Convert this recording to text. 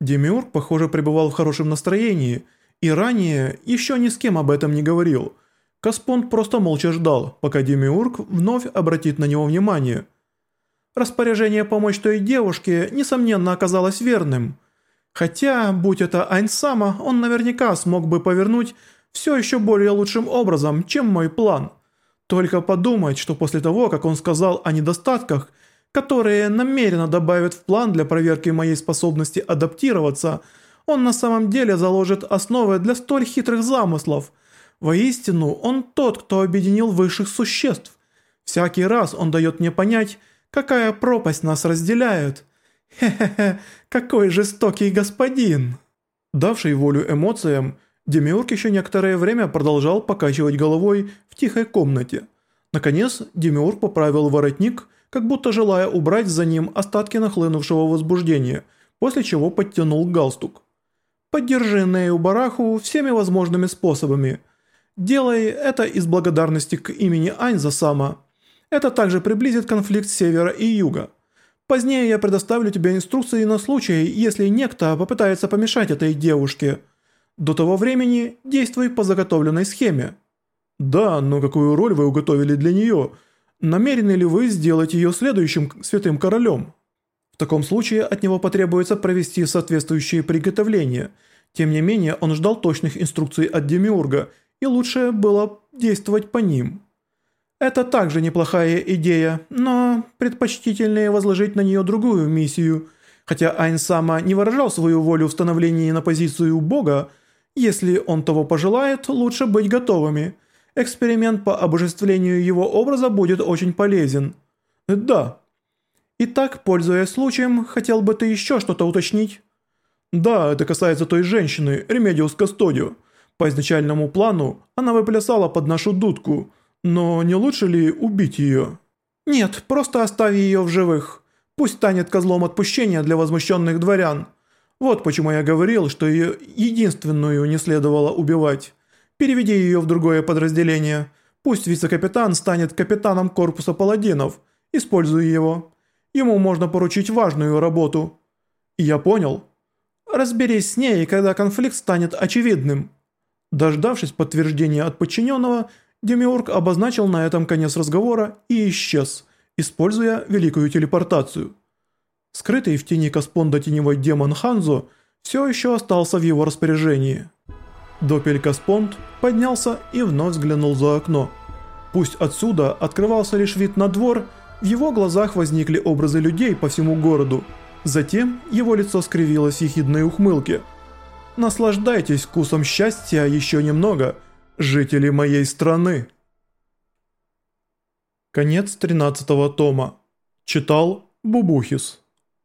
Демиург, похоже, пребывал в хорошем настроении и ранее еще ни с кем об этом не говорил. Каспонд просто молча ждал, пока Демиург вновь обратит на него внимание. Распоряжение помочь той девушке, несомненно, оказалось верным. Хотя, будь это Айнсама, он наверняка смог бы повернуть все еще более лучшим образом, чем мой план. Только подумать, что после того, как он сказал о недостатках – которые намеренно добавят в план для проверки моей способности адаптироваться, он на самом деле заложит основы для столь хитрых замыслов. Воистину, он тот, кто объединил высших существ. Всякий раз он дает мне понять, какая пропасть нас разделяет. Хе-хе-хе, какой жестокий господин. Давший волю эмоциям, Демиург еще некоторое время продолжал покачивать головой в тихой комнате. Наконец, Демиург поправил воротник как будто желая убрать за ним остатки нахлынувшего возбуждения, после чего подтянул галстук. «Поддержи Нею Бараху всеми возможными способами. Делай это из благодарности к имени Аньза Сама. Это также приблизит конфликт севера и юга. Позднее я предоставлю тебе инструкции на случай, если некто попытается помешать этой девушке. До того времени действуй по заготовленной схеме». «Да, но какую роль вы уготовили для нее?» Намерены ли вы сделать ее следующим святым королем? В таком случае от него потребуется провести соответствующие приготовления. Тем не менее, он ждал точных инструкций от Демиурга, и лучше было действовать по ним. Это также неплохая идея, но предпочтительнее возложить на нее другую миссию. Хотя Айн Сама не выражал свою волю в становлении на позицию бога, если он того пожелает, лучше быть готовыми – Эксперимент по обожествлению его образа будет очень полезен. Да. Итак, пользуясь случаем, хотел бы ты еще что-то уточнить? Да, это касается той женщины, Ремедиус Кастодио. По изначальному плану она выплясала под нашу дудку, но не лучше ли убить ее? Нет, просто оставь ее в живых. Пусть станет козлом отпущения для возмущенных дворян. Вот почему я говорил, что ее единственную не следовало убивать. Переведи ее в другое подразделение. Пусть вице-капитан станет капитаном корпуса паладинов. Используй его. Ему можно поручить важную работу. Я понял. Разберись с ней, когда конфликт станет очевидным. Дождавшись подтверждения от подчиненного, Демиург обозначил на этом конец разговора и исчез, используя великую телепортацию. Скрытый в тени Каспонда теневой демон Ханзо все еще остался в его распоряжении. Допелькаспонд поднялся и вновь взглянул за окно. Пусть отсюда открывался лишь вид на двор, в его глазах возникли образы людей по всему городу. Затем его лицо скривилось в ехидной ухмылке. «Наслаждайтесь вкусом счастья еще немного, жители моей страны!» Конец 13 тома. Читал Бубухис.